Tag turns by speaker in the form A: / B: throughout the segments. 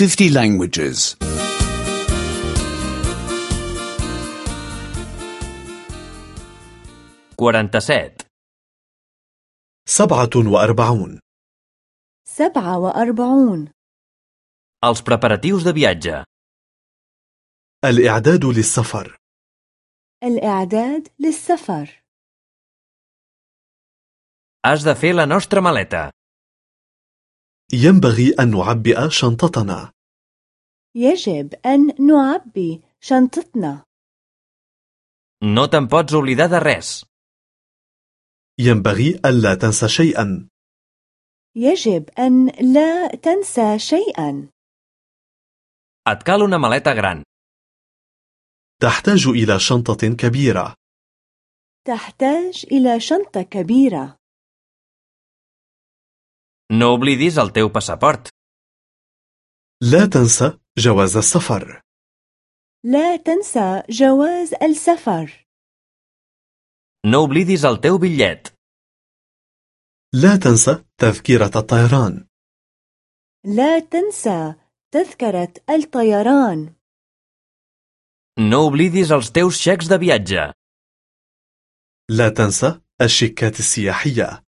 A: 50 languages.
B: 47.
C: سبعة وأربعون
D: سبعة وأربعون
B: Els preparatius de viatge.
C: الإعداد للسفر
D: الإعداد للسفر
B: Has de fer la nostra maleta.
C: ينبغي أن نعبئ شنطتنا.
D: يجب أن نعبي شنطتنا.
B: No te'n pots oblidar de res.
C: ينبغي ألا تنسى شيئا.
D: يجب أن لا تنسى شيئا.
B: Et cal una maleta gran.
C: تحتاج إلى شنطة كبيرة.
D: تحتاج إلى شنطة كبيرة.
B: No oblidis el teu passaport.
C: لا تنسى جواز السفر
D: لا تنسى جواز السفر
B: No oblidis el teu bitllet.
C: لا تنسى تذكرة الطيران
D: لا تنسى تذكرة الطيران
B: No oblidis els teus xecs de viatge.
C: لا تنسى الشيكات السياحية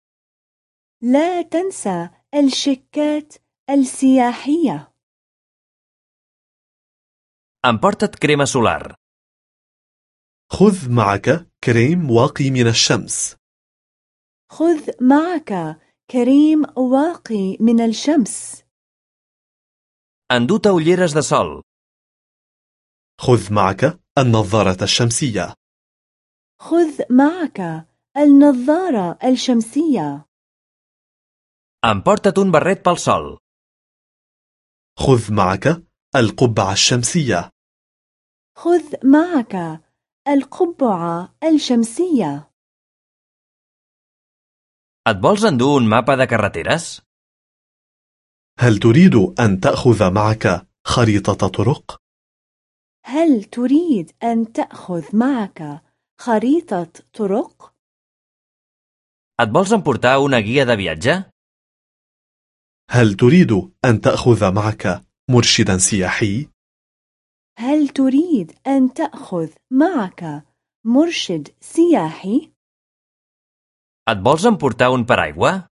D: لا تنسى الشيكات السياحية.
B: Emporta't crema solar.
C: خذ معك كريم واقي من الشمس.
D: خذ معك كريم واقي من الشمس.
B: Enduta ulleres de sol.
C: خذ معك النظارة الشمسية.
D: خذ معك النظارة الشمسية.
B: Emporta't un barret pel sol.
C: خذ معك القبعة الشمسية
D: خذ معك القبعة الشمسية
B: Et vols endur un mapa de carreteres?
C: هل تريد أن تأخذ معك خريطة طرق؟
D: هل تريد أن تأخذ معك خريطة طرق؟
B: Et vols emportar una guia de viatge?
C: هل تريد أن تأخذ معك مرشدا سياحي؟
D: هل تريد أن تأخذ معك مرشد سياحي؟
B: Et vols emportar un paraigua?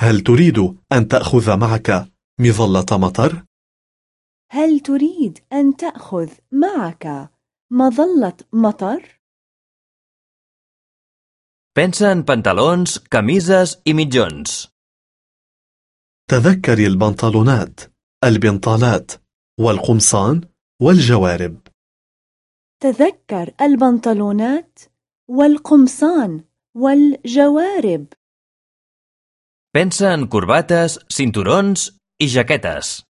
C: هل تريد أن تأخذ معك مظلة مطر؟
D: هل تريد أن تأخذ معك مظلة مطر؟
B: Pensa en pantalons, camises i mitjons.
C: تذكري البنطلونات، البنطالات، والقمصان، والجوارب.
D: تذكر البنطلونات والقمصان والجوارب
B: Pensa en corbates, cinturons i jaquetes.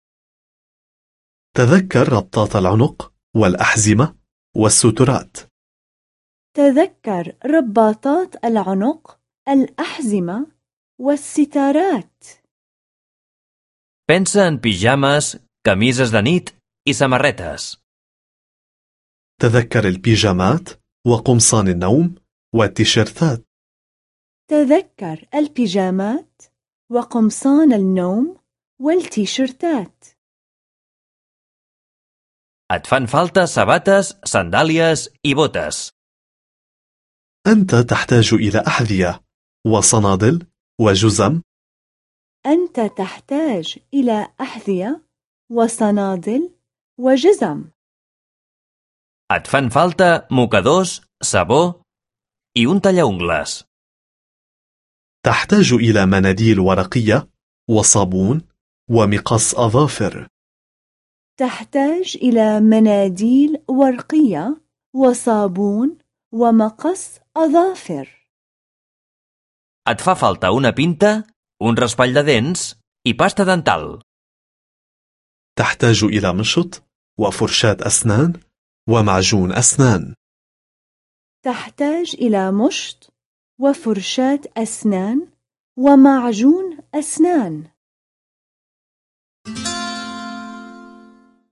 C: تذكر ربطات العنق، والأحزمة، والسترات.
D: تذكر رباطات العنق الأحزمة والستارات
B: Pensa en pijames, camises de nit i samarretes.
C: تذكر البيجامات، وقمصان النوم، والتيشيرتات.
D: تذكر البيجامات وقمصان النوم والتيشيرتات
B: Et fan falta sabates, sandàlies i botes.
C: أنت تحتاج إلى أحذية، وصنادل، وجزم.
D: أنت تحتاج إلى أحذية وصنادل وجزم
B: Et fan falta mocadors, sabó i un tallaungles.
C: تحتاج إلى مناديل ورقية، وصابون، ومقص أظافر.
D: تحتاج إلى مناديل ورقية وصابون ومقص أظافر
B: Et fa falta una pinta, un raspall de dents i pasta dental.
C: تحتاج إلى مشط، وفرشاة أسنان، ومعجون أسنان.
D: تحتاج إلى مشط وفرشاة أسنان ومعجون أسنان